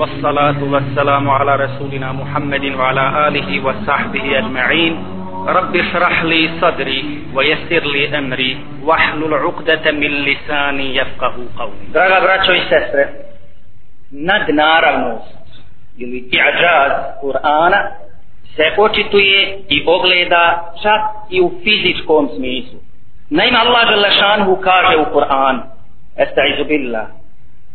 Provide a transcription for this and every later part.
والصلاة والسلام على رسولنا محمد وعلى آله وصحبه أجمعين رب اشرح لي صدري ويسر لي أمري واحلل عقدة من لساني يفقه قولي Draga braćo i sestre, nadnaravnost ili i'đaz Kur'ana se očituje i ogleda čak i u fizičkom smislu. Naime, Allah Želešanhu kaže u Kur'anu, Esta'izu billah,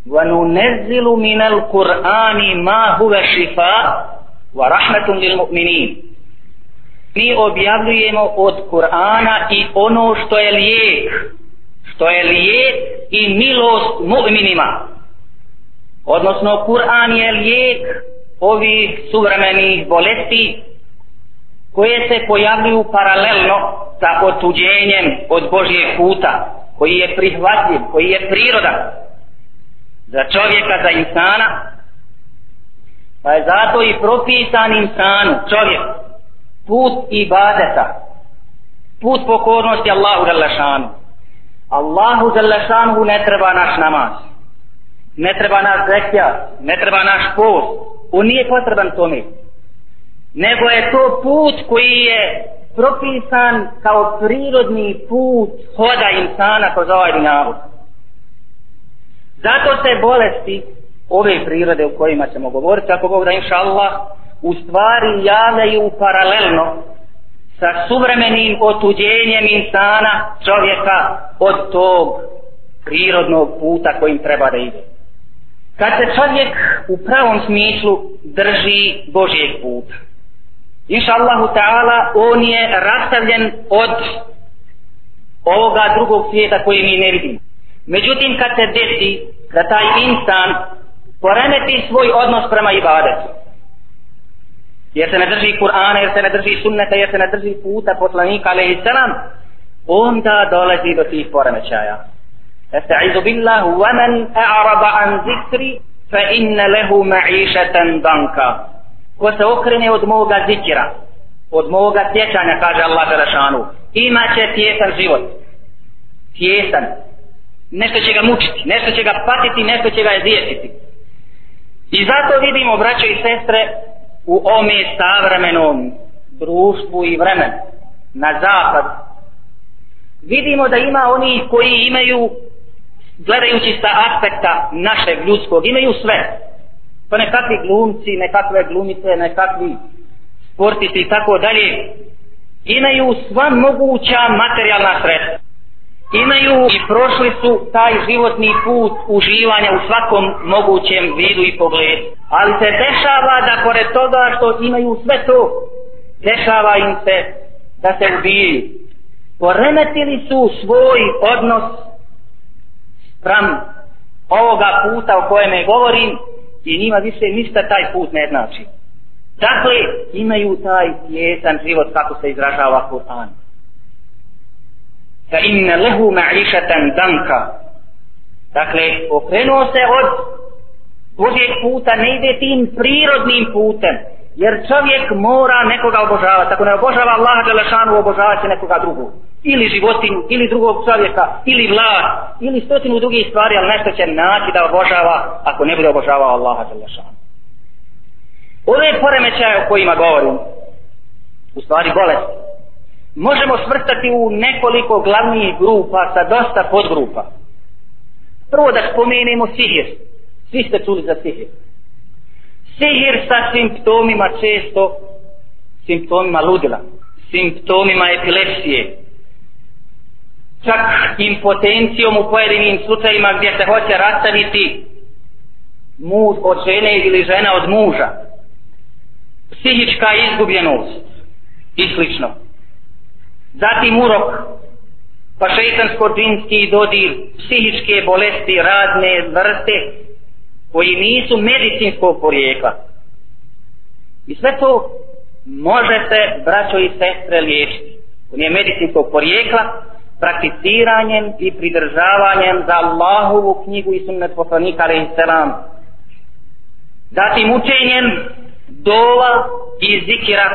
وَنُنَزِّلُ مِنَ الْقُرْآنِ مَا هُوَ شِفَا وَرَحْمَةٌ لِلْمُؤْمِنِينَ Mi objavljujemo od Kur'ana i ono što je lijek, što je lijek i milost mu'minima. Odnosno, Kur'an je lijek ovih suvremenih bolesti koje se pojavljuju paralelno sa otuđenjem od Božje puta, koji je prihvatljiv, koji je prirodan za čovjeka, za insana, pa je zato i propisan insanu, čovjek, put ibadeta, put pokornosti Allahu Đalešanu. Allahu Đalešanu ne treba naš namaz, ne treba naš zekija, ne treba naš post, on nije potreban tome. Nego je to put koji je propisan kao prirodni put hoda insana kroz ovaj dinavut. Zato se bolesti ove prirode u kojima ćemo govoriti, ako Bog da inša Allah, u stvari javljaju paralelno sa suvremenim otuđenjem insana čovjeka od tog prirodnog puta kojim treba da ide. Kad se čovjek u pravom smislu drži Božijeg puta, inša Allahu ta'ala, on je rastavljen od ovoga drugog svijeta koji mi ne vidimo. Međutim, kad se desi da taj insan poremeti svoj odnos prema ibadetu, jer se ne drži Kur'ana, jer se ne drži sunneta, jer se ne drži puta poslanika, ali i selam, onda dolazi do tih poremećaja. Estaizu billah, وَمَنْ أَعْرَضَ عَنْ ذِكْرِ فَإِنَّ لَهُ مَعِيشَةً دَنْكَ Ko se okrene od moga zikira, od moga sjećanja, kaže Allah Đelešanu, imaće tjesan život. Tjesan, nešto će ga mučiti, nešto će ga patiti, nešto će ga jezijetiti. I zato vidimo, braćo i sestre, u ome savremenom društvu i vremen na zapad, vidimo da ima oni koji imaju, gledajući sa aspekta našeg ljudskog, imaju sve. Pa nekakvi glumci, nekakve glumice, nekakvi sportisti i tako dalje, imaju sva moguća materijalna sredstva imaju i prošli su taj životni put uživanja u svakom mogućem vidu i pogledu. Ali se dešava da pored toga što imaju sve to, dešava im se da se ubiju. Poremetili su svoj odnos pram ovoga puta o kojem je govorim i njima više ništa taj put ne znači. Dakle, imaju taj tjesan život kako se izražava Kur'an fa inna lehu ma'išatan danka. Dakle okrenuo se od Božijeg puta ne ide tim prirodnim putem jer čovjek mora nekoga obožavati. Ako ne obožava Allaha Đelešanu obožava će nekoga drugog. Ili životinju, ili drugog čovjeka ili vlad, ili stotinu drugih stvari ali nešto će naći da obožava ako ne bude obožavao Allaha Đelešanu ove poremećaje o kojima govorim u stvari bolesti možemo svrstati u nekoliko glavnih grupa sa dosta podgrupa. Prvo da spomenemo sihir. Svi ste čuli za sihir. Sihir sa simptomima često, simptomima ludila, simptomima epilepsije, čak impotencijom u pojedinim slučajima gdje se hoće rastaviti muž od žene ili žena od muža, psihička izgubljenost i slično zatim urok, pa šeitansko-džinski dodir, psihičke bolesti, razne vrste, koji nisu medicinskog porijekla. I sve to može se, braćo i sestre, liječiti. On je medicinskog porijekla, prakticiranjem i pridržavanjem za Allahovu knjigu i sunnet poslanika, ali i selam. Zatim učenjem dova i zikira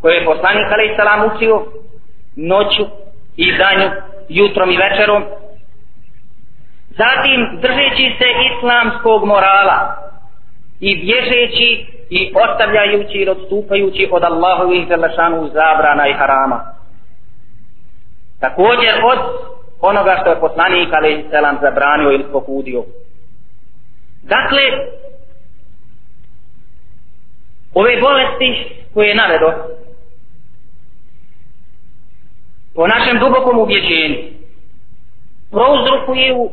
koje je poslanik, ali i selam učio, noću i danju, jutrom i večerom. Zatim, držeći se islamskog morala, i bježeći i ostavljajući i odstupajući od Allahovih zelešanu zabrana i harama. Također od onoga što je poslanik ali selam zabranio ili pokudio. Dakle, ove bolesti koje je navedo, po našem dubokom ubjeđenju, prouzrokuju,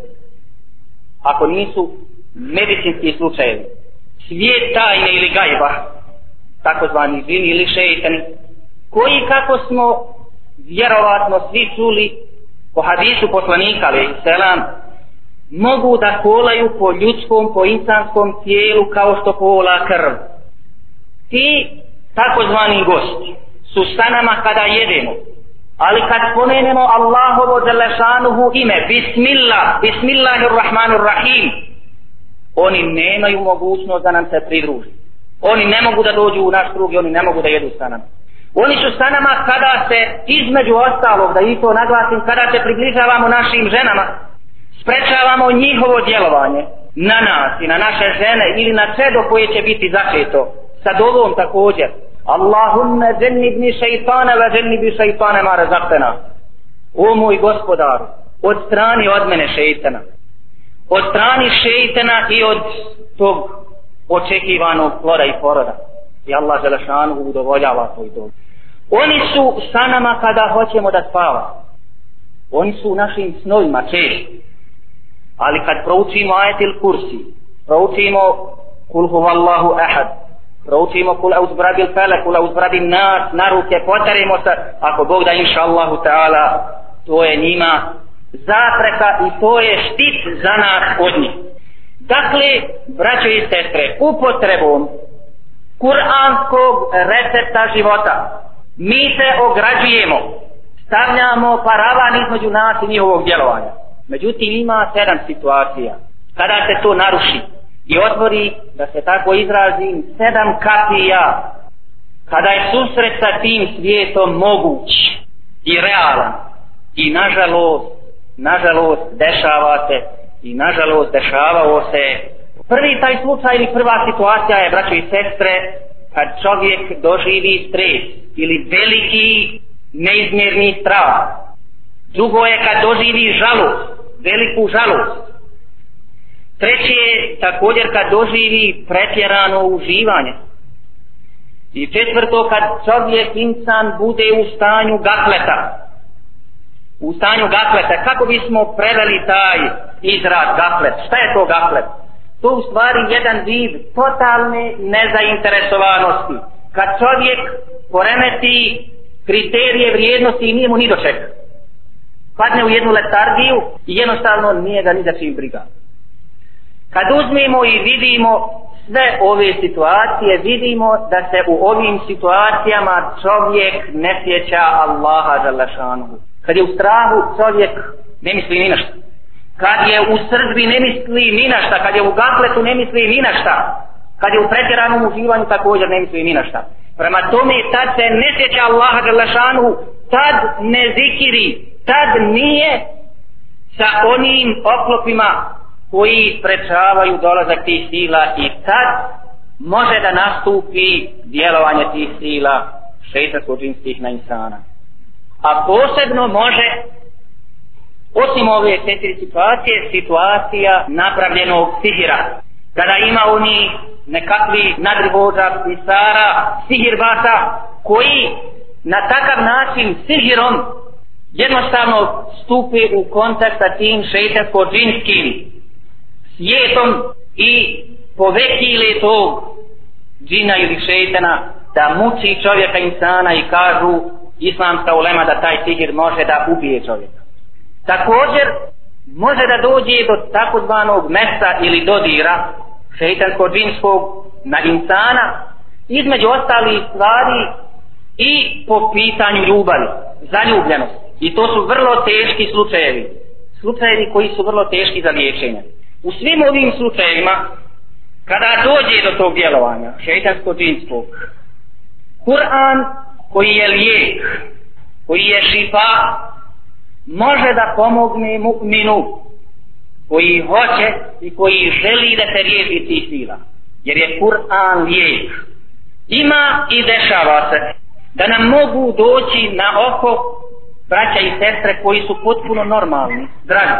ako nisu medicinski slučajevi, svijet tajne ili gajba, takozvani zini ili šeitani, koji kako smo vjerovatno svi čuli po hadisu poslanika ali selam mogu da kolaju po ljudskom, po insanskom tijelu kao što kola krv. Ti takozvani gosti su sa nama kada jedemo, ali kad spomenemo Allahovo Đelešanuhu ime, Bismillah, Bismillahirrahmanirrahim, oni nemaju mogućnost da nam se pridruži. Oni ne mogu da dođu u naš krug i oni ne mogu da jedu sa nama. Oni su sa nama kada se između ostalog, da i to naglasim, kada se približavamo našim ženama, sprečavamo njihovo djelovanje na nas i na naše žene ili na sve do koje će biti začeto. Sa dovom također. Allahumma zennibni šeitane ve zennibi šeitane ma zaktena. O moj gospodaru, od strani od mene šeitana. Od strani šeitana i od tog očekivanog plora i poroda. I Allah želešanu udovoljava tvoj dom. Oni su sa nama kada hoćemo da spava. Oni su u našim snovima češi. Ali kad proučimo ajetil kursi, proučimo kul huvallahu ahad, proučimo kul uzbradil fele, kul auzbrabil nas, na ruke, potarimo se, ako Bog da inša Allahu ta'ala, to je njima zapreka i to je štit za nas od njih. Dakle, braćo i sestre, upotrebom kuranskog recepta života, mi se ograđujemo, stavljamo paravan između nas i njihovog djelovanja. Međutim, ima sedam situacija. Kada se to naruši i otvori, da se tako izrazim, sedam kapija, kada je susret sa tim svijetom moguć i realan, i nažalost, nažalost, dešava se, i nažalost, dešavao se. Prvi taj slučaj ili prva situacija je, braćo i sestre, kad čovjek doživi stres ili veliki neizmjerni strah. Drugo je kad doživi žalost, veliku žalost. Treće je također kad doživi pretjerano uživanje. I četvrto kad čovjek insan bude u stanju gakleta. U stanju gakleta. Kako bismo preveli taj izraz gaklet? Šta je to gaklet? to u stvari jedan vid totalne nezainteresovanosti. Kad čovjek poremeti kriterije vrijednosti i nije mu ni do čega. Padne u jednu letargiju i jednostavno nije ga ni za čim briga. Kad uzmemo i vidimo sve ove situacije, vidimo da se u ovim situacijama čovjek ne sjeća Allaha za. Kad je u strahu čovjek ne misli ni na što kad je u srdbi ne misli ni na šta, kad je u gafletu ne misli ni na šta, kad je u pretjeranom uživanju također ne misli ni na šta. Prema tome tad se ne sjeća Allaha Đalešanu, tad ne zikiri, tad nije sa onim oklopima koji sprečavaju dolazak tih sila i tad može da nastupi djelovanje tih sila šeitarsko-džinskih na insana. A posebno može Osim ove četiri situacije, situacija napravljenog sihira. Kada ima oni nekakvi nadrivođa, pisara, sihirbata, koji na takav način sihirom jednostavno stupi u kontakt sa tim šeitansko-džinskim svijetom i povekile tog džina ili šetana da muči čovjeka insana i kažu islamska ulema da taj sihir može da ubije čovjeka. Također, može da dođe do takozvanog mesta ili dodira šeitansko-džinskog na insana, između ostalih stvari i po pitanju ljubavi, zaljubljenosti. I to su vrlo teški slučajevi. Slučajevi koji su vrlo teški za liječenje. U svim ovim slučajevima, kada dođe do tog djelovanja, šeitansko-džinskog, Kur'an koji je lijek, koji je šifa, može da pomogne mu'minu koji hoće i koji želi da se riješi tih sila. jer je Kur'an lijek. Ima i dešava se da nam mogu doći na oko braća i sestre koji su potpuno normalni, zdravi.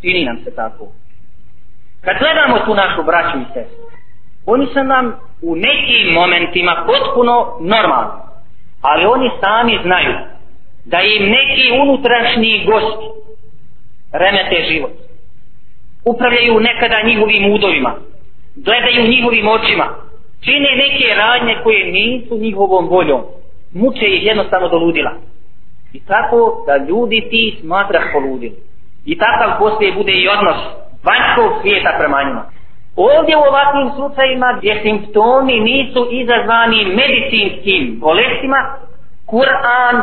Čini nam se tako. Kad gledamo tu našu braću i sestru, oni su nam u nekim momentima potpuno normalni. Ali oni sami znaju da im neki unutrašnji gosti remete život. Upravljaju nekada njihovim udovima, gledaju njihovim očima, čine neke radnje koje nisu njihovom voljom, muče ih jednostavno do ludila. I tako da ljudi ti smatraš poludili. I takav poslije bude i odnos vanjskog svijeta prema njima. Ovdje u ovakvim slučajima gdje simptomi nisu izazvani medicinskim bolestima, Kur'an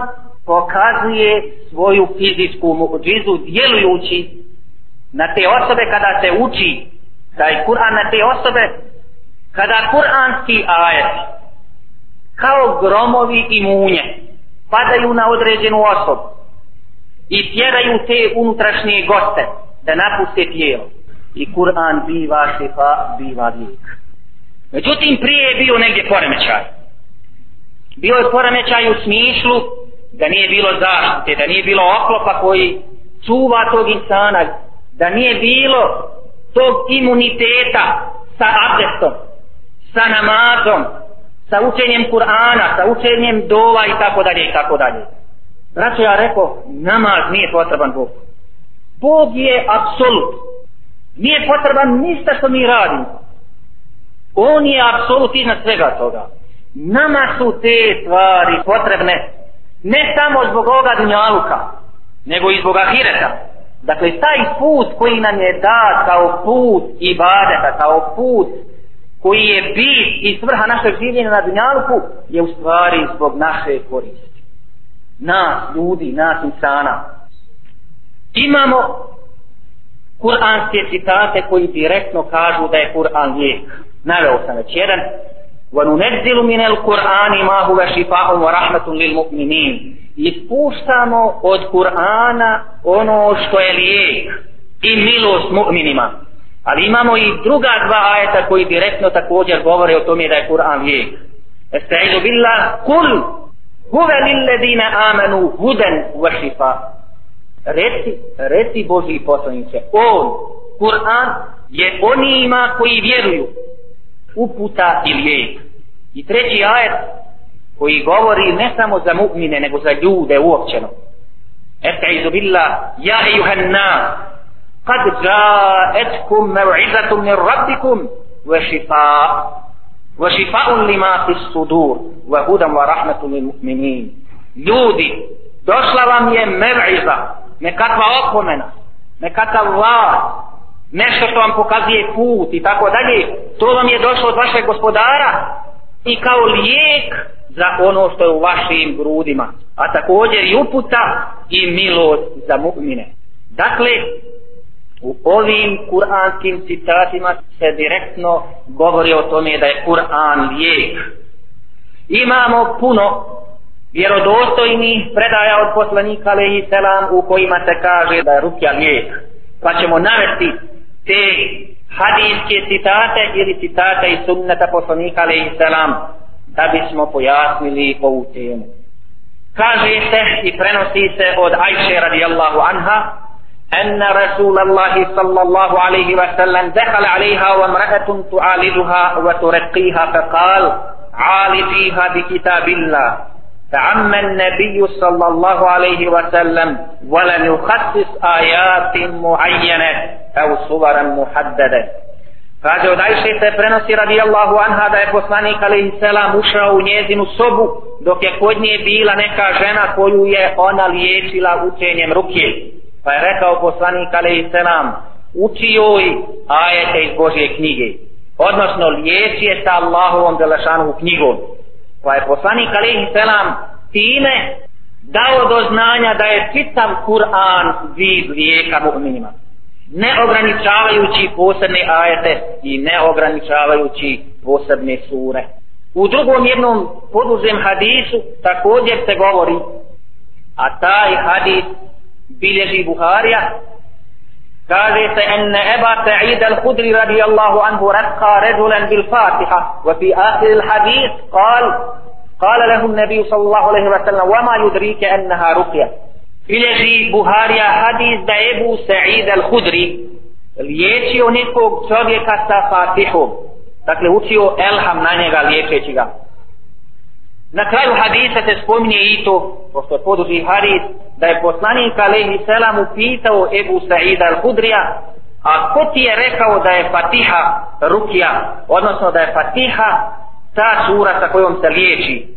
pokazuje svoju fizičku muđizu djelujući na te osobe kada se uči taj Kur'an na te osobe kada kur'anski ajet kao gromovi i munje padaju na određenu osobu i tjeraju te unutrašnje goste da napuste tijelo i Kur'an biva šifa, biva lijek. Međutim, prije je bio negdje poremećaj. Bio je poremećaj u smislu da nije bilo zaštite, da nije bilo oklopa koji čuva tog insana, da nije bilo tog imuniteta sa abdestom, sa namazom, sa učenjem Kur'ana, sa učenjem dova i tako dalje i tako dalje. Znači ja rekao, namaz nije potreban Bogu. Bog je apsolut. Nije potreban ništa što mi radimo. On je apsolut iznad svega toga. Nama su te stvari potrebne ne samo zbog ovoga dunjaluka, nego i zbog ahireta. Dakle, taj put koji nam je dat kao put ibadeta, kao put koji je bit i svrha našeg življenja na dunjaluku, je u stvari zbog naše koristi. Nas, ljudi, nas insana imamo kuranske citate koji direktno kažu da je Kur'an lijek. Naveo sam već jedan. وَنُنَزِّلُ مِنَ الْقُرْآنِ مَا هُوَ شِفَاهُمْ وَرَحْمَةٌ لِلْمُؤْمِنِينَ Ispuštamo od Kur'ana ono što je lijek i milost mu'minima. Ali imamo i druga dva ajeta koji direktno također govore o tome da je Kur'an lijek. Estaizu billah, kul, huve lilledine amanu huden wa šifa reci, reci Boži poslanice, on, Kur'an, je onima koji vjeruju uputa i lijek. I treći ajet koji govori ne samo za mu'mine, nego za ljude uopćeno. Estaizu billah, ja ejuhan nas, kad jaetkum mev'izatum min rabbikum, wa šifa, wa šifa'un lima fis sudur, wa hudam wa rahmatum lil mu'minin. Ljudi, došla vam je mev'iza, nekakva opomena, nekakav vlad, nešto što vam pokazuje put i tako dalje, to vam je došlo od vašeg gospodara i kao lijek za ono što je u vašim grudima, a također i uputa i milost za mu'mine. Dakle, u ovim kuranskim citatima se direktno govori o tome da je Kur'an lijek. Imamo puno vjerodostojni predaja od poslanika alaihi selam u kojima se kaže da je rukja lijek. Pa ćemo navesti te hadijske citate ili citate iz sunnata poslanika alaihi selam da bismo pojasnili ovu temu. Kaže se i prenosi se od Ajše radijallahu anha أن رسول الله صلى الله عليه وسلم دخل عليها وامرأة تعالجها وترقيها فقال عالجيها بكتاب الله فعم النبي صلى الله عليه وسلم ولم يخصص آيات معينة أو صورا محددة Kaže od Ajše se prenosi radijallahu anha da je poslanik alaihi selam ušao u njezinu sobu dok je kod nje bila neka žena koju je ona liječila učenjem ruke. Pa je rekao poslanik alaihi selam uči joj ajete iz Božje knjige. Odnosno liječi je sa Allahovom delašanu knjigom. Pa je poslanik alaihi selam time dao do znanja da je čitav Kur'an vid lijeka mu'minima. Ne ograničavajući posebne ajete i ne ograničavajući posebne sure. U drugom jednom poduzem hadisu također se govori, a taj hadis bilježi Buharija, kaže se enne Eba Sa'id al-Hudri radijallahu anhu rakka ređulen bil Fatiha wa fi ahir il-hadis kal قال له النبي صلى الله عليه وسلم وما يدريك أنها رقية Bileži Buharija hadis da Ebu Sa'id al-Hudri liječio nekog čovjeka sa Fatihom. Dakle, učio Elham na njega liječeći ga. Na kraju hadisa se spominje i to, pošto je poduži hadis, da je poslanik Alehi Selam upitao Ebu Sa'id al-Hudrija, a ko ti je rekao da je Fatiha rukija, odnosno da je Fatiha ta sura sa kojom se liječi,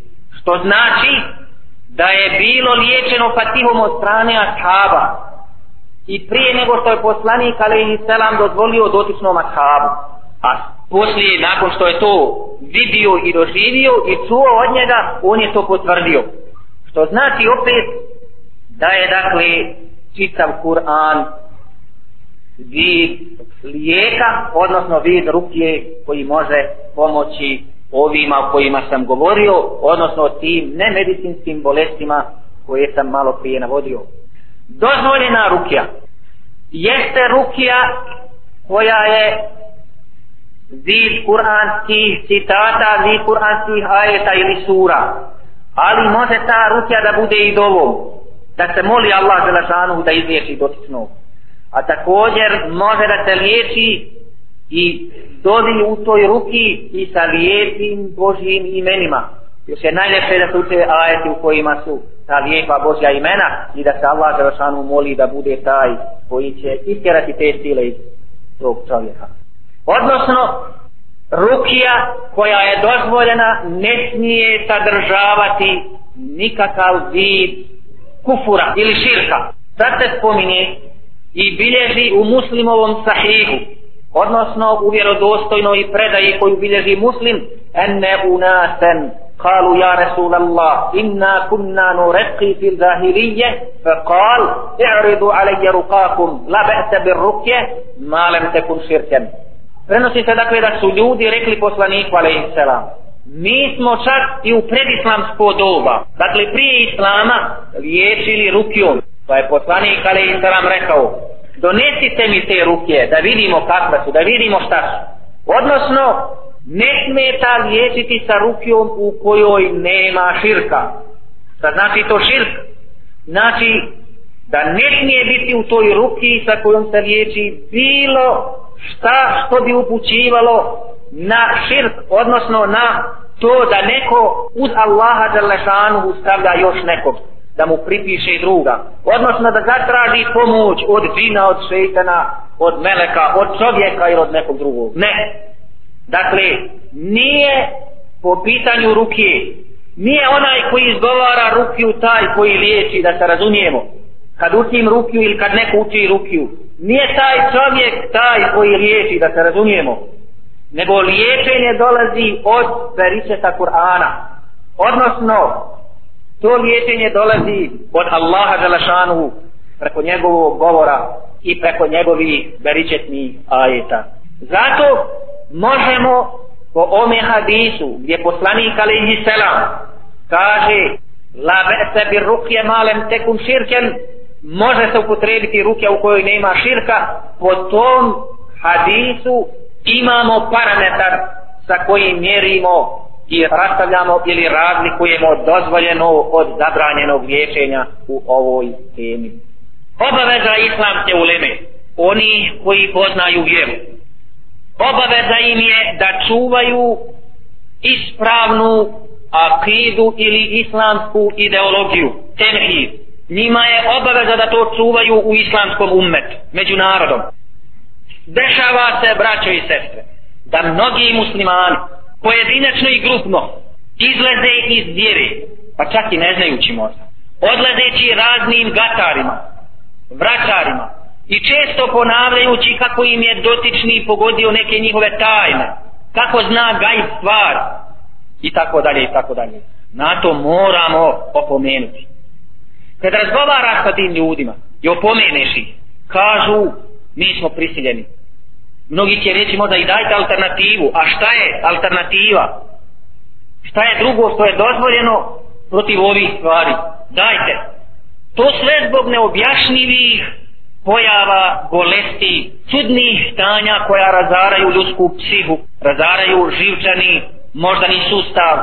što znači da je bilo liječeno Fatihom od strane ashaba. I prije nego što je poslanik Alehi Selam dozvolio dotičnom ashabu. A poslije, nakon što je to vidio i doživio i čuo od njega, on je to potvrdio. Što znači opet da je dakle čitav Kur'an vid lijeka, odnosno vid ruke koji može pomoći ovima o kojima sam govorio, odnosno tim nemedicinskim bolestima koje sam malo prije navodio. Dozvoljena rukija jeste rukija koja je vid kuranskih citata, vid kuranskih ajeta ili sura. Ali može ta rukja da bude i dovom. Da se moli Allah Želešanu da izliječi dotičnog. A također može da se liječi i dodi u toj ruki i sa lijepim Božjim imenima. Još je najljepše da se uče ajeti u kojima su ta lijepa Božja imena i da se Allah Želešanu moli da bude taj koji će istjerati te sile iz tog čovjeka Odnosno, rukija koja je dozvoljena ne smije sadržavati nikakav vid kufura ili širka. Sad se spominje i bilježi u muslimovom sahihu odnosno u vjerodostojnoj predaji koju bilježi muslim enne unasen قالوا يا رسول الله إنا كنا نرقي في الظاهرية فقال اعرضوا علي رقاكم لا بأس بالرقية ما لم تكن شركا prenosi se dakle da su ljudi rekli poslaniku alaihi selam mi smo čak i u predislamsko doba dakle prije islama liječili rukijom pa je poslanik alaihi selam rekao donesite mi te ruke da vidimo kakve su, da vidimo šta su. Odnosno, ne smeta liječiti sa rukijom u kojoj nema širka. Šta znači to širk? Znači, da ne smije biti u toj ruki sa kojom se liječi bilo šta što bi upućivalo na širk, odnosno na to da neko uz Allaha Đalešanu stavlja još nekog da mu pripiše druga. Odnosno da zatraži pomoć od džina, od šeitana, od meleka, od čovjeka ili od nekog drugog. Ne. Dakle, nije po pitanju ruke, nije onaj koji izgovara rukiju taj koji liječi, da se razumijemo. Kad učim rukiju ili kad neko uči rukiju, nije taj čovjek taj koji liječi, da se razumijemo. Nego liječenje dolazi od veričeta Kur'ana. Odnosno, to liječenje dolazi od Allaha Želešanu preko njegovog govora i preko njegovih beričetnih ajeta. Zato možemo po ome hadisu gdje poslanik alaihi selam kaže la be'se bi rukje malem tekun širken može se upotrebiti ruke u kojoj nema širka po tom hadisu imamo parametar sa kojim mjerimo i rastavljamo ili razlikujemo dozvoljeno od zabranjenog liječenja u ovoj temi. Obaveza islamske uleme, oni koji poznaju vjeru, obaveza im je da čuvaju ispravnu akidu ili islamsku ideologiju, tenhid, Njima je obaveza da to čuvaju u islamskom ummetu, među narodom. Dešava se, braćo i sestre, da mnogi muslimani pojedinačno i grupno izleze iz vjere, pa čak i ne znajući možda, odlazeći raznim gatarima, vraćarima i često ponavljajući kako im je dotični pogodio neke njihove tajne, kako zna gaj stvar i tako dalje i tako dalje. Na to moramo opomenuti. Kad razgovaraš sa tim ljudima i opomeneš ih, kažu mi smo prisiljeni Mnogi će reći možda i dajte alternativu. A šta je alternativa? Šta je drugo što je dozvoljeno protiv ovih stvari? Dajte. To sve zbog neobjašnjivih pojava bolesti, čudnih stanja koja razaraju ljudsku psihu, razaraju živčani, moždani sustav.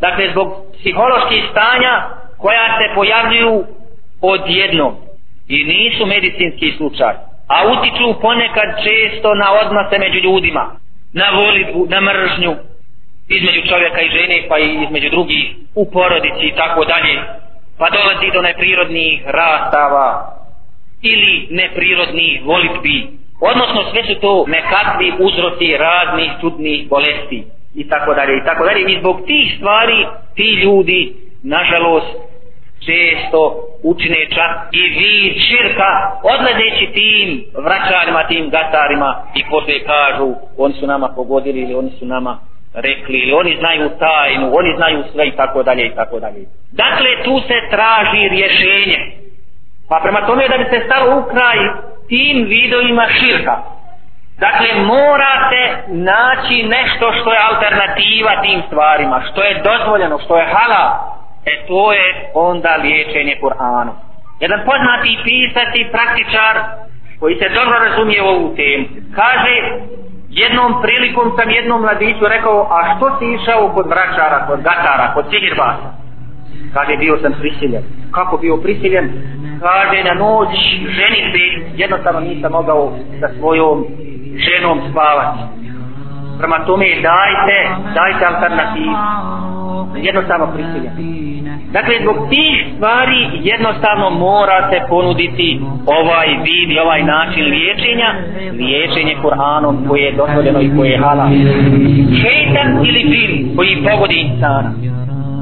Dakle, zbog psiholoških stanja koja se pojavljuju odjednom i nisu medicinski slučaj, a utiču ponekad često na odnose među ljudima, na volitbu, na mržnju, između čovjeka i žene, pa i između drugih, u porodici i tako dalje, pa dolazi do neprirodnih rastava, ili neprirodnih volitbi. Odnosno sve su to nekakvi uzroci raznih čudnih bolesti i tako dalje i tako dalje. I zbog tih stvari ti ljudi, nažalost, često učine čak i vid širka odledeći tim vraćarima, tim gatarima i posle kažu oni su nama pogodili ili oni su nama rekli ili oni znaju tajnu, oni znaju sve i tako dalje i tako dalje. Dakle, tu se traži rješenje. Pa prema tome da bi se stalo u kraj tim vidovima širka. Dakle, morate naći nešto što je alternativa tim stvarima, što je dozvoljeno, što je halal. E to je onda liječenje Kur'anom. Jedan poznati pisac i praktičar koji se dobro razumije ovu temu, kaže jednom prilikom sam jednom mladiću rekao, a što si išao kod vračara, kod gatara, kod sihirbasa? Kaže, bio sam prisiljen. Kako bio prisiljen? Kaže, na noć ženitbe jednostavno nisam mogao sa svojom ženom spavati. Prema tome, dajte, dajte alternativu. Jednostavno prisiljen. Dakle, zbog tih stvari jednostavno morate ponuditi ovaj vid i ovaj način liječenja, liječenje Kur'anom koje je dozvoljeno i koje je halal. Šeitan ili film koji pogodi insana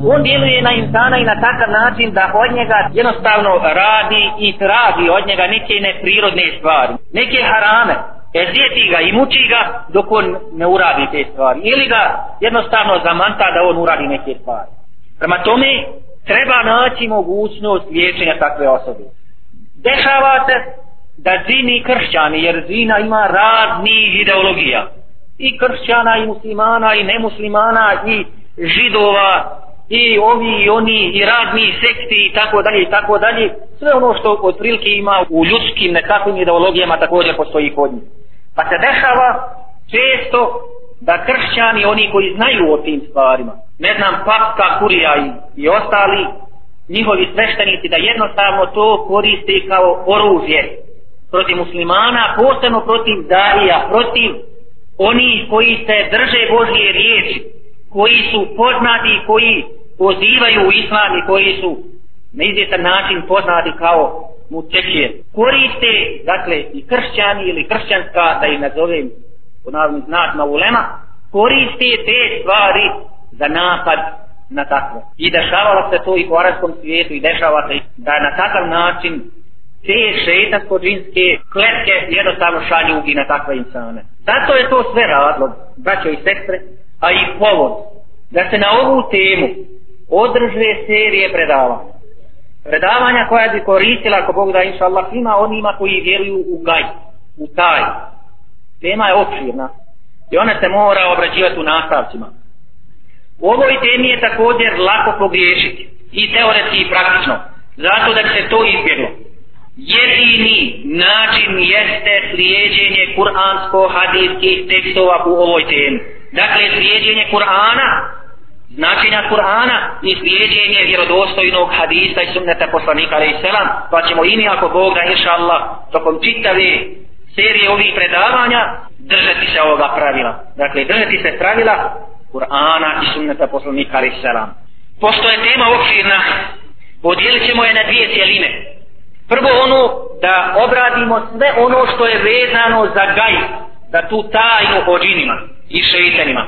on djeluje na insana i na takav način da od njega jednostavno radi i traži od njega neke neprirodne stvari, neke harame, ezijeti ga i muči ga dok on ne uradi te stvari. Ili ga jednostavno zamanta da on uradi neke stvari. Prema tome, treba naći mogućnost liječenja takve osobe. Dešava se da zini kršćani, jer zina ima raznih ideologija. I kršćana, i muslimana, i nemuslimana, i židova, i ovi i oni i razni sekti i tako dalje i tako dalje sve ono što otprilike ima u ljudskim nekakvim ideologijama također postoji kod njih pa se dešava često da kršćani oni koji znaju o tim stvarima ne znam papka kurija i, i ostali njihovi sveštenici da jednostavno to koriste kao oružje protiv muslimana posebno protiv darija protiv oni koji se drže Božije riječi koji su poznati koji pozivaju u islam i koji su na izvjetan način poznati kao mutekir. Koriste, dakle, i kršćani ili kršćanska, da ih nazovem u navodnim znakima ulema, koriste te stvari za napad na takve. I dešavalo se to i u arabskom svijetu i dešava se da na takav način te šeitansko-džinske kletke jednostavno šalju i na takve insane. Zato je to sve razlog, braćo i sestre, a i povod, da se na ovu temu održe serije predavanja. Predavanja koja bi koristila, ako Bog da inša Allah, svima onima koji vjeruju u gaj, u taj. Tema je opširna i ona se mora obrađivati u nastavcima. U ovoj temi je također lako pogriješiti i teoretski i praktično, zato da se to izbjeglo. Jedini način jeste slijedjenje kuransko-hadijskih tekstova u ovoj temi. Dakle, slijedjenje Kur'ana značenja Kur'ana i slijedjenje vjerodostojnog hadisa i sunneta poslanika alaih selam, pa ćemo i mi ako Bog da inša Allah tokom čitave serije ovih predavanja držati se ovoga pravila. Dakle, držati se pravila Kur'ana i sunneta poslanika alaih selam. Pošto je tema okvirna, podijelit ćemo je na dvije cijeline. Prvo ono da obradimo sve ono što je vezano za gaj, da tu tajnu o džinima i šeitanima.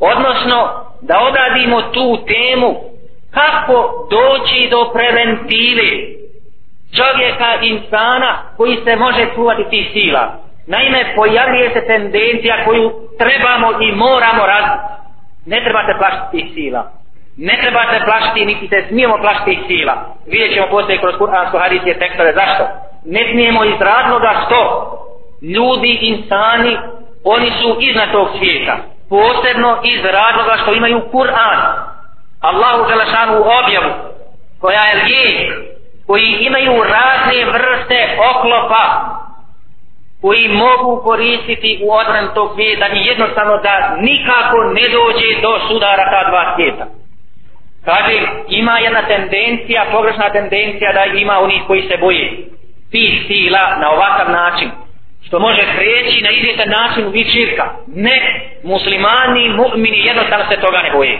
Odnosno, da obradimo tu temu kako doći do preventive čovjeka, insana koji se može čuvati tih sila. Naime, pojavljuje se tendencija koju trebamo i moramo razviti. Ne trebate plašiti tih sila. Ne trebate plašiti, niti se smijemo plašiti tih sila. Vidjet ćemo poslije kroz kuransko hadisije tekstove. Zašto? Ne smijemo iz razloga što ljudi, insani, oni su iznad tog svijeta posebno iz razloga što imaju Kur'an Allahu Đelešanu objavu koja je lijek koji imaju razne vrste oklopa koji mogu koristiti u odran tog svijeta i jednostavno da nikako ne dođe do sudara ta dva svijeta. Kaže, ima jedna tendencija, pogrešna tendencija da ima onih koji se boje tih sila na ovakav način što može kreći na izvjetan način u vid širka. Ne, muslimani, mu'mini jednostavno se toga ne boje.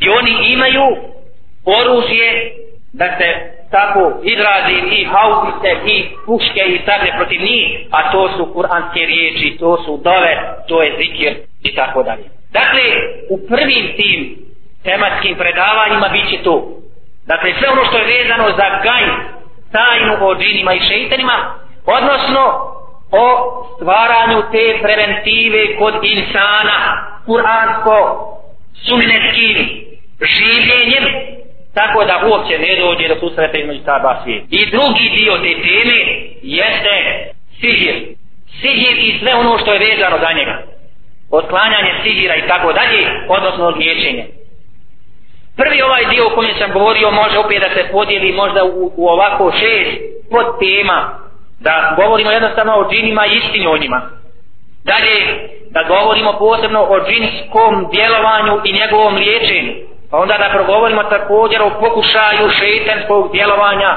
I oni imaju oružje da se tako izrazi i haubice i puške i sablje protiv njih, a to su kuranske riječi, to su dove, to je zikir i tako dalje. Dakle, u prvim tim tematskim predavanjima bit će to. Dakle, sve ono što je vezano za gaj, tajnu o džinima i šeitanima, odnosno o stvaranju te preventive kod insana, kuransko, sunnetskim življenjem, tako da uopće ne dođe do susreta između ta dva svijeta. I drugi dio te teme jeste sihir. Sihir i sve ono što je vezano za njega. Otklanjanje sihira i tako dalje, odnosno liječenje. Prvi ovaj dio o kojem sam govorio može opet da se podijeli možda u, u ovako šest pod tema da govorimo jednostavno o džinima i istini o njima. Dalje, da govorimo posebno o džinskom djelovanju i njegovom liječenju. Pa onda da progovorimo također o pokušaju šeitanskog djelovanja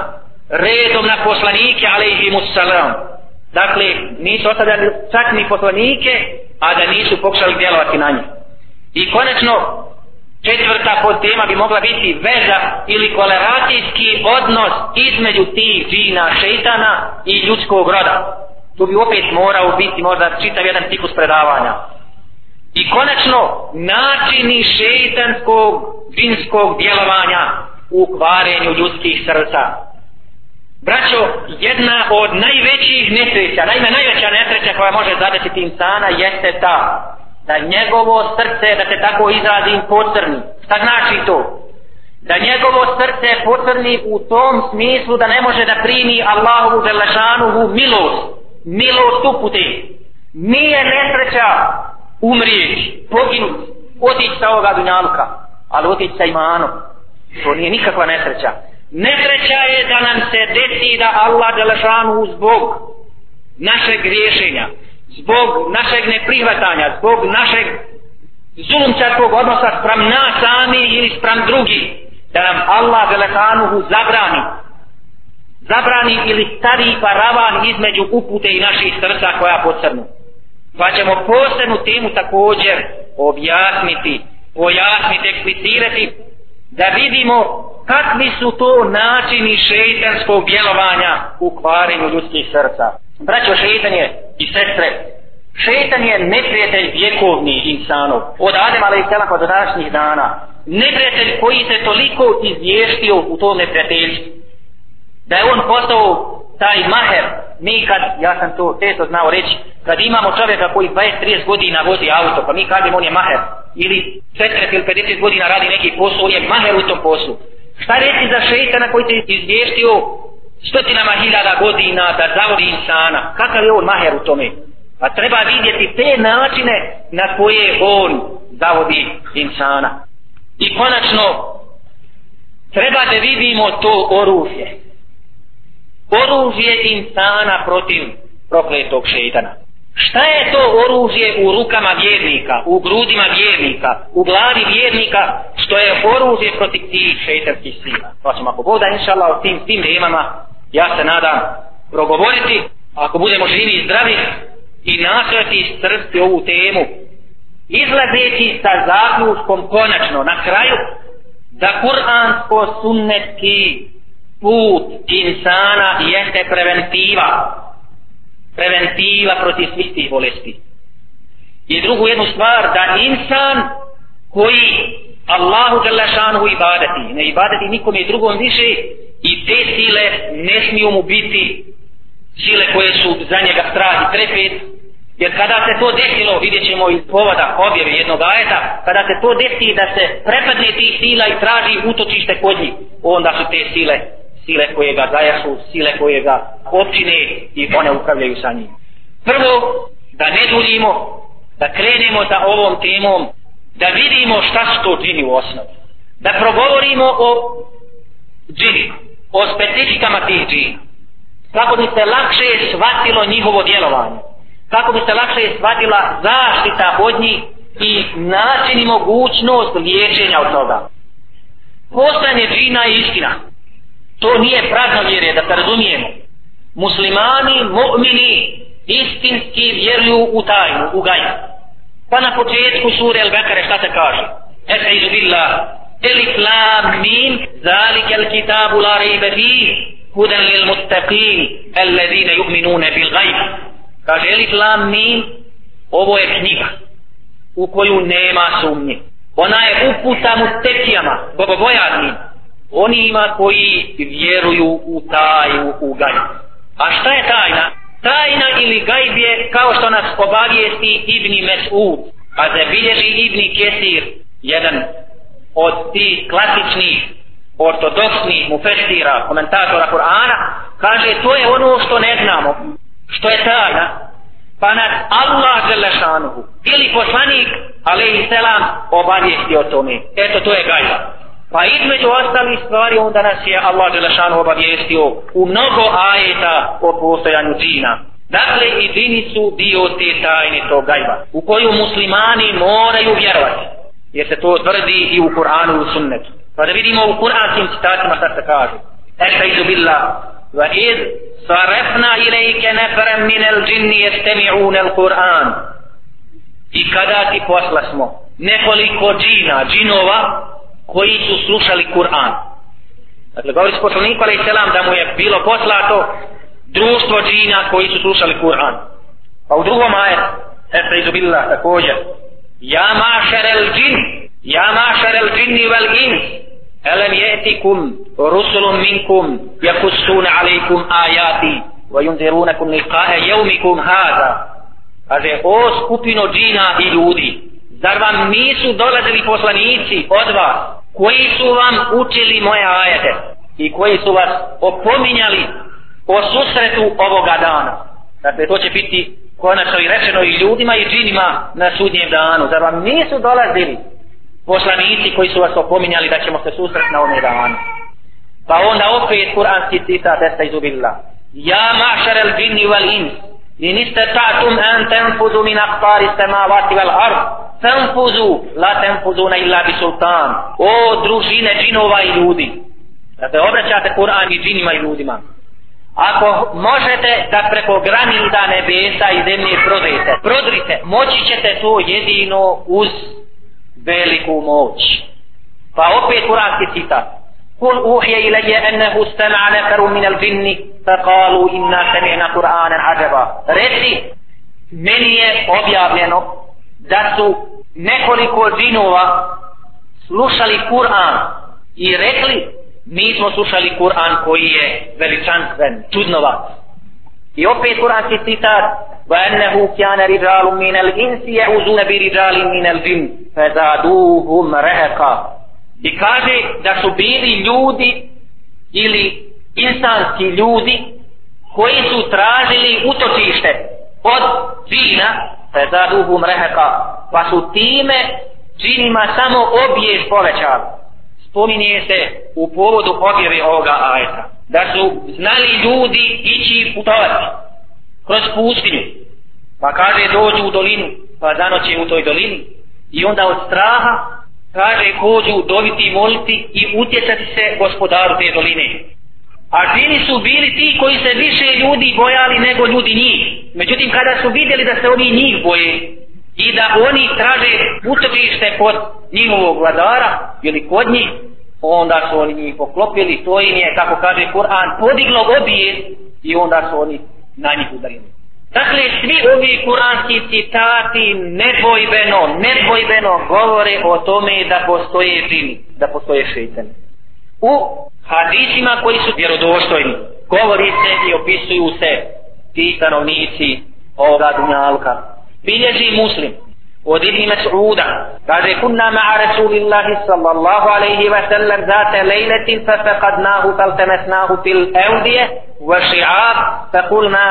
redom na poslanike, ali i musalam. Dakle, nisu ostavljali čak ni poslanike, a da nisu pokušali djelovati na njih. I konečno, četvrta podtema bi mogla biti veza ili koleracijski odnos između tih džina šeitana i ljudskog roda. Tu bi opet morao biti možda čitav jedan ciklus predavanja. I konačno, načini šeitanskog džinskog djelovanja u kvarenju ljudskih srca. Braćo, jedna od najvećih nesreća, naime najveća nesreća koja može zadesiti insana jeste ta da njegovo srce, da se tako izrazim, pocrni. Šta znači to? Da njegovo srce pocrni u tom smislu da ne može da primi Allahovu Đelešanuhu milost. Milost upute. Nije nesreća umrijeti, poginuti, otići sa ovoga dunjaluka, ali otići sa imanom. To nije nikakva nesreća. Nesreća je da nam se desi da Allah Đelešanuhu zbog našeg griješenja, zbog našeg neprihvatanja, zbog našeg zulumčarskog odnosa sprem nas sami ili sprem drugi, da nam Allah velekanuhu zabrani, zabrani ili stari paravan između upute i naših srca koja pocrnu. Pa ćemo posebnu temu također objasniti, pojasniti, eksplicirati, da vidimo kakvi su to načini šeitanskog djelovanja u kvarenju ljudskih srca. Braćo, šeitan je i sestre, šeitan je neprijatelj vjekovni insanov, od Adem a.s. Pa do današnjih dana. Neprijatelj koji se toliko izvještio u to neprijateljstvu. Da je on postao taj maher, mi kad, ja sam to često znao reći, kad imamo čovjeka koji 20-30 godina vozi auto, pa mi kažemo on je maher, ili 40 ili 50 godina radi neki posao, on je maher u tom poslu. Šta reći za šeitana koji se izvještio stotinama hiljada godina da zavodi insana. Kakav je on maher u tome? Pa treba vidjeti te načine na koje on zavodi insana. I konačno, treba da vidimo to oružje. Oružje insana protiv prokletog šeitana. Šta je to oružje u rukama vjernika, u grudima vjernika, u glavi vjernika, što je oružje protiv tih šeitanskih sila? Pa ćemo ako Boda, inša Allah o tim, tim temama ja se nadam progovoriti ako budemo živi i zdravi i nastojati strsti ovu temu izlazeći sa zaključkom konačno na kraju da kuransko sunnetski put insana jeste preventiva. Preventiva protiv svih tih bolesti. I drugu jednu stvar da insan koji Allahu Đalešanuhu ibadeti ne ibadeti nikom drugom više i te sile ne smiju mu biti sile koje su za njega strah i trepet. Jer kada se to desilo vidjet ćemo iz povoda objave jednog ajeta kada se to desi da se prepadne tih sila i traži utočište kod njih onda su te sile sile koje ga zajašu sile koje ga općine i one upravljaju sa njim. Prvo da ne duljimo da krenemo sa ovom temom da vidimo šta su to džini u osnovi. Da progovorimo o džinima o specifikama tih džina. Kako bi se lakše shvatilo njihovo djelovanje. Kako bi se lakše shvatila zaštita od njih i način i mogućnost liječenja od toga. Postanje džina je istina. To nije pravno vjerje, da se razumijemo. Muslimani, mu'mini, istinski vjeruju u tajnu, u gajnu. Pa na početku sure Al-Bekare šta se kaže? Esa izu billah, elif lam mim, zalike al kitabu la rejbe fi, hudan lil muttaqin, alladine yu'minune bil gajb. Kaže elif lam mim, ovo je knjiga u koju nema sumnje. Ona je uputa mutekijama, bogobojadnim, onima koji vjeruju u taju, u gajb. A šta je tajna? tajna ili gajb je kao što nas obavijesti Ibni Mes'ud a zabilježi Ibni Kesir jedan od tih klasičnih ortodoksnih mufestira komentatora Kur'ana kaže to je ono što ne znamo što je tajna pa nas Allah želešanuhu ili poslanik alaihi selam obavijesti o tome eto to je gajba Pa između ostali stvari onda nas je Allah Želešanuhu obavijestio u mnogo ajeta o postojanju džina. Dakle, i džini su dio te tajne tog gajba, u koju muslimani moraju vjerovati. Jer se to tvrdi i u Kur'anu i u sunnetu. Pa da vidimo u kur'anskim citatima šta se kaže. Esta billah. Va iz sarefna ilajke neferem minel džinni jestemi'un el Kur'an. I kada ti posla smo nekoliko džina, džinova, koji su slušali Kur'an. Dakle, govori se poslaniku alaih selam da mu je bilo poslato društvo džina koji su slušali Kur'an. Pa u drugom ajetu, Esa billah također, Ja mašar el džin, ja mašar el džinni vel in, Elem jetikum rusulun minkum, jakusuna alaikum ajati, wa yunzirunakum liqae jevmikum haza. Kaže, o skupino džina i ljudi, zar vam nisu dolazili poslanici od vas, koji su vam učili moje ajete i koji su vas opominjali o susretu ovoga dana. Dakle, to će biti konačno i rečeno i ljudima i džinima na sudnjem danu. Zar vam nisu dolazili poslanici koji su vas opominjali da ćemo se susreti na ome danu? Pa onda opet kuranski citat Esta izubila. Ja mašar el džinni wal ins, in istata'tum an tenfudu min aqtari samavati wal ard, tenfuzu, la tenfuzuna illa bi sultan. O družine džinova i ljudi. Dakle, obraćate Kur'an i džinima i ljudima. Ako možete da preko granica nebesa i zemlje prodrite, prodrite, moći ćete to jedino uz veliku moć. Pa opet kuranski citat. Kul uhje ilaje ennehu stema neferu minel vinni, fa kalu inna sami'na kur'anen ađeba. Reci, meni je objavljeno da su nekoliko džinova slušali Kur'an i rekli mi smo slušali Kur'an koji je veličanstven, čudnovat. I opet Kur'anski citat وَأَنَّهُ كَانَ رِجَالٌ مِنَ الْإِنْسِ يَعُزُونَ بِرِجَالٍ مِنَ الْجِنِ فَزَادُوهُمْ رَهَقًا I kaže da su bili ljudi ili insanski ljudi koji su tražili utočište od džina fezaduhum reheka pa su time džinima samo obje povećali spominje se u povodu objave ovoga ajeta. Da su znali ljudi ići putovati kroz pustinju. Pa kaže dođu u dolinu pa zanoće u toj dolini. I onda od straha kaže kođu dobiti i moliti i utjecati se gospodaru te doline. A džini su bili ti koji se više ljudi bojali nego ljudi njih. Međutim, kada su vidjeli da se oni njih boje i da oni traže utočište kod njihovog vladara ili kod njih, onda su oni njih poklopili. To im je, kako kaže Kur'an, podiglo obije i onda su oni na njih udarili. Dakle, svi ovi kuranski citati nedvojbeno, nedvojbeno govore o tome da postoje džini, da postoje šeitani. U hadisima koji su vjerodostojni govori se i opisuju se ti stanovnici ovoga dunjalka bilježi muslim od Ibni Mas'uda. Kaže kunna ma'a Rasulillahi sallallahu alaihi wa sallam zate lejletin fa faqadnahu faltemetnahu fil evdije wa ši'ab fa kulna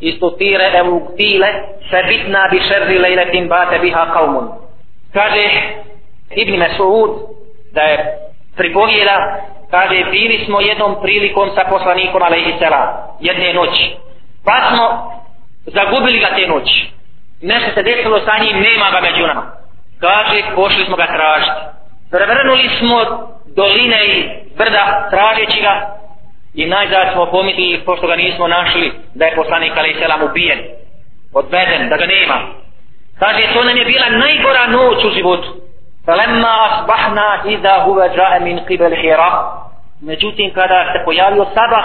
istutire evuktile fa bitna bi šerri lejletin bate biha qavmun kaže Ibn Mas'ud da je pripovjeda kaže bili smo jednom prilikom sa poslanikom alaihi selam jedne noći pa smo zagubili ga te noći nešto se desilo sa njim, nema ga među nama. Kaže, pošli smo ga tražiti. Prevrnuli smo doline i brda tražeći ga i najzad smo pomislili, pošto ga nismo našli, da je poslanik Ali Selam ubijen, odveden, da ga nema. Kaže, to nam je bila najgora noć u životu. Falemma asbahna iza huve džae min qibel hira. Međutim, kada se pojavio sabah,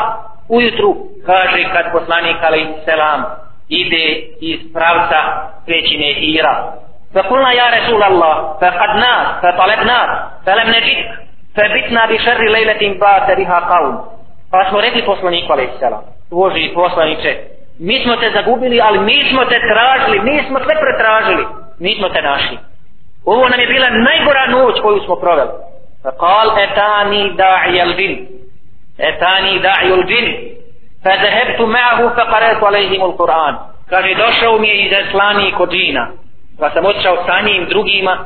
ujutru, kaže, kad poslanik Ali Selam ide iz pravca pećine hira فقلنا يا رسول الله فقدناك فطلبناك فلم نجدك فبتنا بشر ليلة بات بها قوم pa smo rekli poslaniku alaih selam Boži poslaniče mi smo te zagubili ali mi smo te tražili mi smo sve pretražili mi smo te našli ovo nam je bila najgora noć koju smo proveli فقال اتاني داعي الجن اتاني داعي الجن فذهبت معه فقرأت عليهم القرآن kaže došao mi je iz Islani kod džina pa sam otišao sa njim drugima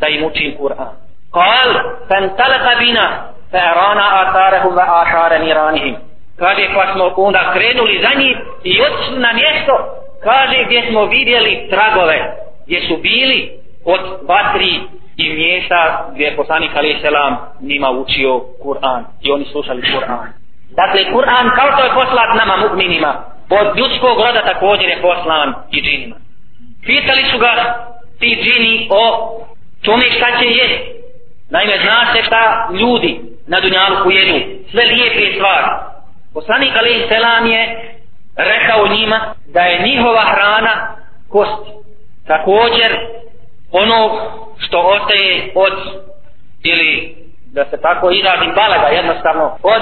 da im učim Kur'an قال فانطلق بنا فأرانا آثارهم وآثار نيرانهم kaže pa smo onda krenuli za njim i otišli na mjesto kaže gdje smo vidjeli tragove gdje su bili od vatri i mjesta gdje je poslanik alaih selam njima učio Kur'an i oni slušali Kur'an. Dakle, Kur'an kao što je poslat nama mu'minima, od ljudskog roda također je poslan i džinima. Pitali su ga ti džini o tome šta će jest. Naime, zna se šta ljudi na dunjalu jedu, sve lijepe stvari. Poslanik alaih selam je rekao njima da je njihova hrana kost. Također, ono što ostaje od ili da se tako izrazim balega jednostavno od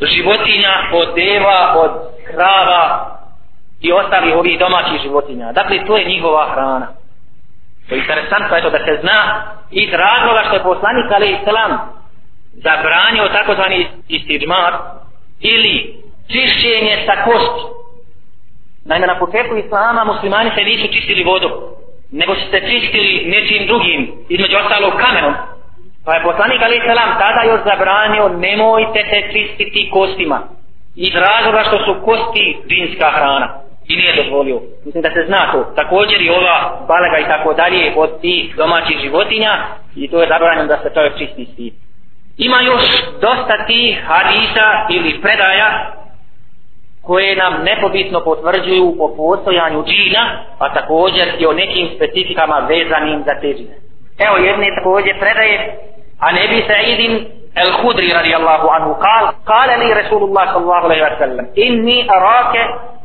životinja, od deva, od krava i ostali ovi domaći životinja. Dakle, to je njihova hrana. To je interesantno eto, da se zna iz razloga što je poslanik Ali Islam zabranio takozvani istidžmar ili čišćenje sa kosti. Naime, na početku Islama muslimani se nisu čistili vodom nego se čistili nečim drugim, između ostalo kamenom. Pa je poslanik Ali Selam tada još zabranio, nemojte se čistiti kostima. Iz razloga što su kosti dinska hrana. I nije dozvolio. Mislim da se zna to. Također i ova balaga i tako dalje od tih domaćih životinja i to je zabranjeno da se čovjek čisti s tim. Ima još dosta tih hadisa ili predaja koje nam nepobitno potvrđuju o postojanju džina, a također i o nekim specifikama vezanim za te džine. Evo jedne također predaje, a ne bi se idin الخدري رضي الله عنه قال قال لي رسول الله صلى الله عليه وسلم إني أراك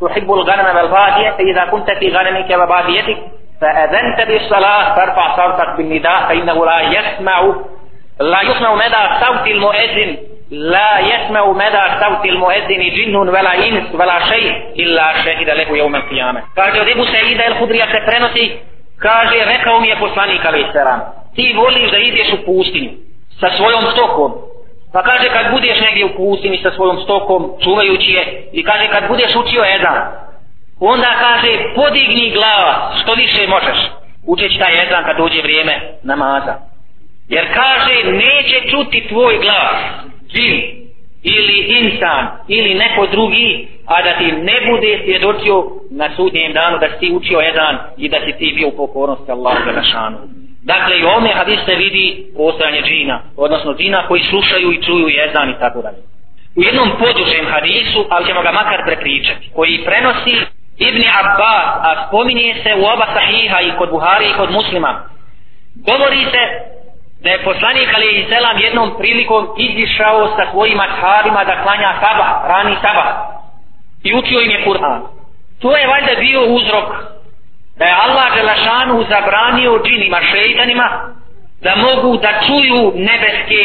تحب الغنم والبادية فإذا كنت في غنمك وباديتك فأذنت بالصلاة فارفع صوتك بالنداء فإنه لا يسمع لا يسمع مدى صوت المؤذن لا يسمع مدى صوت المؤذن جن ولا انس ولا شيء الا شهد له يوم القيامه kaže od Ebu Saida el Hudrija se prenosi kaže rekao mi je poslanik alaih salam ti voliš da ideš u pustinju sa svojom stokom. Pa kaže kad budeš negdje u pustinji sa svojom stokom čuvajući je i kaže kad budeš učio jedan onda kaže podigni glava što više možeš. Učeći taj jedan kad dođe vrijeme namaza. Jer kaže neće čuti tvoj glas džin ili insan ili neko drugi a da ti ne bude svjedočio na sudnjem danu da si ti učio jedan i da si ti bio u pokornosti Allahu Đelešanu dakle i ovome hadis se vidi postojanje džina odnosno džina koji slušaju i čuju jedan i tako dalje u jednom podužem hadisu ali ćemo ga makar prepričati koji prenosi Ibni Abbas a spominje se u oba sahiha i kod Buhari i kod muslima govori se da je poslanik ali selam jednom prilikom izišao sa svojim ashabima da klanja sabah, rani sabah i učio im je Kur'an. To je valjda bio uzrok da je Allah Đelešanu zabranio džinima, šeitanima da mogu da čuju nebeske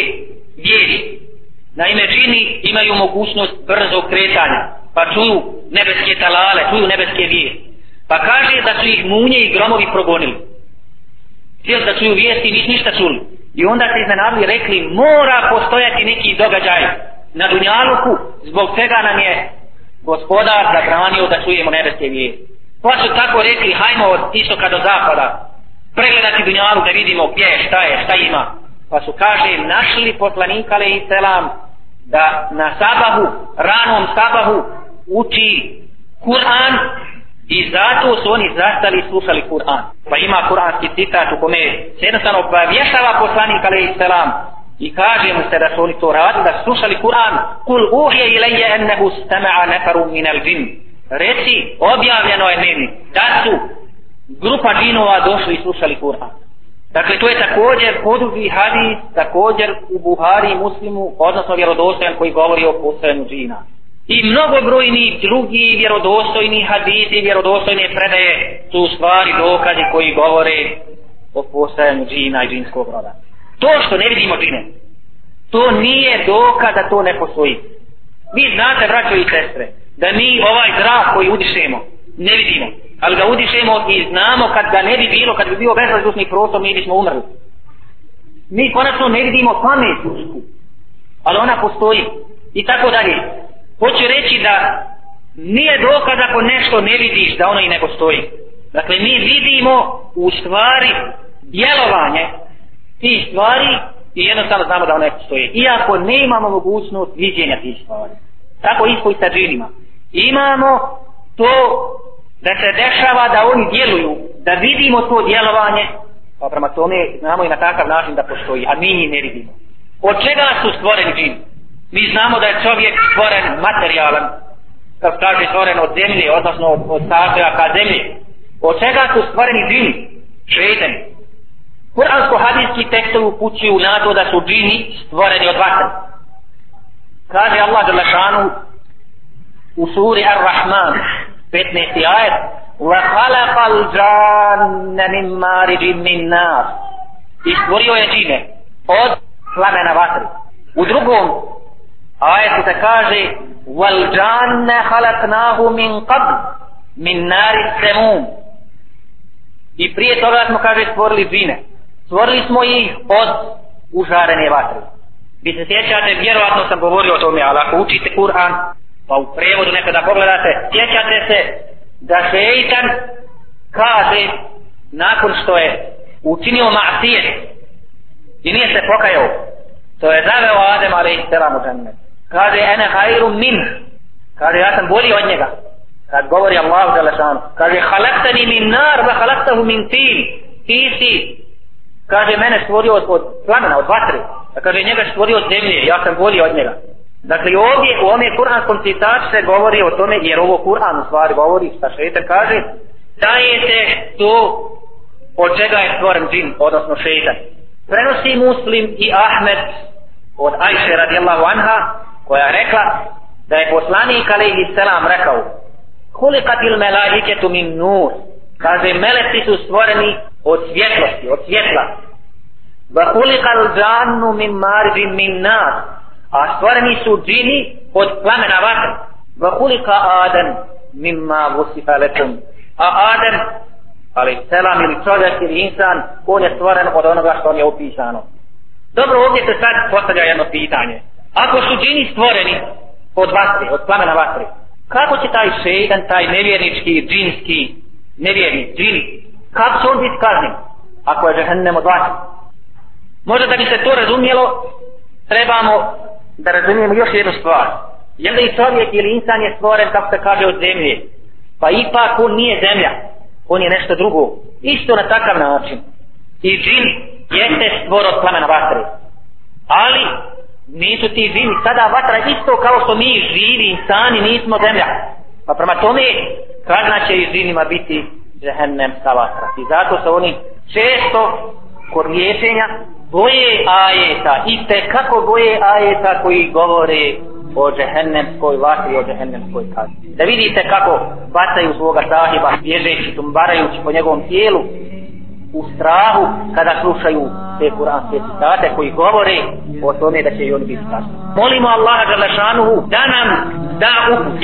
vijesti. Naime, džini imaju mogućnost brzo kretanja, pa čuju nebeske talale, čuju nebeske vijesti. Pa kaže da su ih munje i gromovi progonili. Htjeli da čuju vijesti i nisu ništa čuli. I onda se iznenadili rekli mora postojati neki događaj na Dunjaluku zbog čega nam je gospodar zabranio da čujemo nebeske vijesti. Pa su tako rekli hajmo od istoka do zapada pregledati Dunjalu da vidimo gdje je, šta je, šta ima. pa su kaže našli poslanika ali i selam da na sabahu ranom sabahu uči Kur'an i zato su oni zastali i slušali Kur'an pa ima kur'anski citat u kome se jednostavno obavještava poslanik ali i selam i kaže mu se da su oni to radili da slušali Kur'an kul uhje ilaje ennehu stama'a nefaru min al džin reci objavljeno je meni da su grupa džinova došli i slušali Kur'an Dakle, to je također podugi hadis, također u Buhari i Muslimu, odnosno vjerodostojan koji govori o postojanju džina. I mnogo brojni drugi vjerodostojni hadisi, vjerodostojne predaje su u stvari dokazi koji govore o postojanju džina i džinskog roda. To što ne vidimo džine, to nije dokaz da to ne postoji. Vi znate, braćo i sestre, da mi ovaj zrak koji udišemo, ne vidimo ali ga udišemo i znamo kad ga ne bi bilo, kad bi bio bezrazdušni prostor, mi bismo umrli. Mi konačno ne vidimo pamet usku, ali ona postoji. I tako dalje. Hoću reći da nije dokaz ako nešto ne vidiš da ono i ne postoji. Dakle, mi vidimo u stvari djelovanje tih stvari i jednostavno znamo da one postoje. Iako ne imamo mogućnost viđenja tih stvari. Tako isto i sa džinima. Imamo to da se dešava da oni djeluju, da vidimo to djelovanje, pa prema tome znamo i na takav način da postoji, a mi njih ne vidimo. Od čega su stvoreni džini? Mi znamo da je čovjek stvoren materijalan, kao kaže stvoren od zemlje, odnosno od, od sastojaka zemlje. Od čega su stvoreni džini? Šeitani. Kuransko-hadijski tekstovi upućuju na to da su džini stvoreni od vatre. Kaže Allah Đelešanu u suri Ar-Rahman 15. ajet. Wa khalaqal janna min marijin min nar. I stvorio je džine od plamena vatre. U drugom ajetu se kaže wal janna khalaqnahu min qabl min nari samum i prije toga smo kaže stvorili džine. Stvorili smo ih od užarene vatre. Vi se sjećate vjerovatno sam govorio o tome ali ako učite Kur'an pa u prevodu nekada pogledate, sjećate se da šeitan kaže nakon što je učinio ma'asijet i nije se pokajao, to je zaveo Adem a.s. u džennet. Kaže, ene hajru min, kaže, ja sam bolji od njega. Kad govori Allah Đelešanu. kaže, halaktani min nar, va halaktahu min tin, ti si, kaže, mene stvorio od, od plamena, od vatre. A Kaže, njega stvorio od zemlje, ja sam bolji od njega. Dakle, ovdje u ome kuranskom citatu se govori o tome, jer ovo Kur'an u stvari govori, šta šeitan kaže, dajete to od čega je stvoren džin, odnosno šeitan. Prenosi Muslim i Ahmed od Ajše radijallahu anha, koja je rekla da je poslanik alaihi selam rekao Hulikatil melaiketu min nur. Kaže meleci su stvoreni od svjetlosti, od svjetla. Va hulikal džannu min marvin min nas a stvoreni su džini od plamena vatre. Va kulika Adem mimma vusifa lekum a Adem ali selam ili čovjek ili insan on je stvoren od onoga što on je opisano dobro ovdje se sad postavlja jedno pitanje. Ako su džini stvoreni od vatre, od plamena vatre kako će taj šeitan, taj nevjernički džinski nevjerni džini kako će on biti kažnjen? Ako je žehennem od vatre možda da bi se to razumjelo trebamo da razumijemo još jednu stvar. Jel da i čovjek ili insan je stvoren, kako se kaže, od zemlje? Pa ipak on nije zemlja. On je nešto drugo. Isto na takav način. I džin jeste stvor od plamena vatre. Ali nisu ti džini sada vatra isto kao što mi živi insani nismo zemlja. Pa prema tome kazna će i džinima biti džehennem sa vatra. I zato se oni često kod liječenja boje ajeta i te kako boje ajeta koji govore o džehennemskoj vatri, o džehennemskoj kazni. Da vidite kako bacaju svoga sahiba, bježeći, tumbarajući po njegovom tijelu, u strahu kada slušaju te kuranske citate koji govore o tome da će i oni biti kazni. Molimo Allaha Đalešanuhu da nam da uput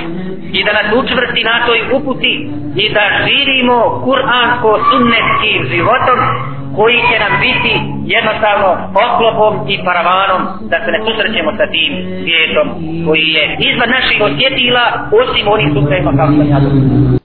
i da nas učvrsti na toj uputi i da živimo kuransko-sunnetskim životom koji će nam biti jednostavno oklopom i paravanom da se ne susrećemo sa tim svijetom koji je izvan naših osjetila osim onih slučajima kao sam ja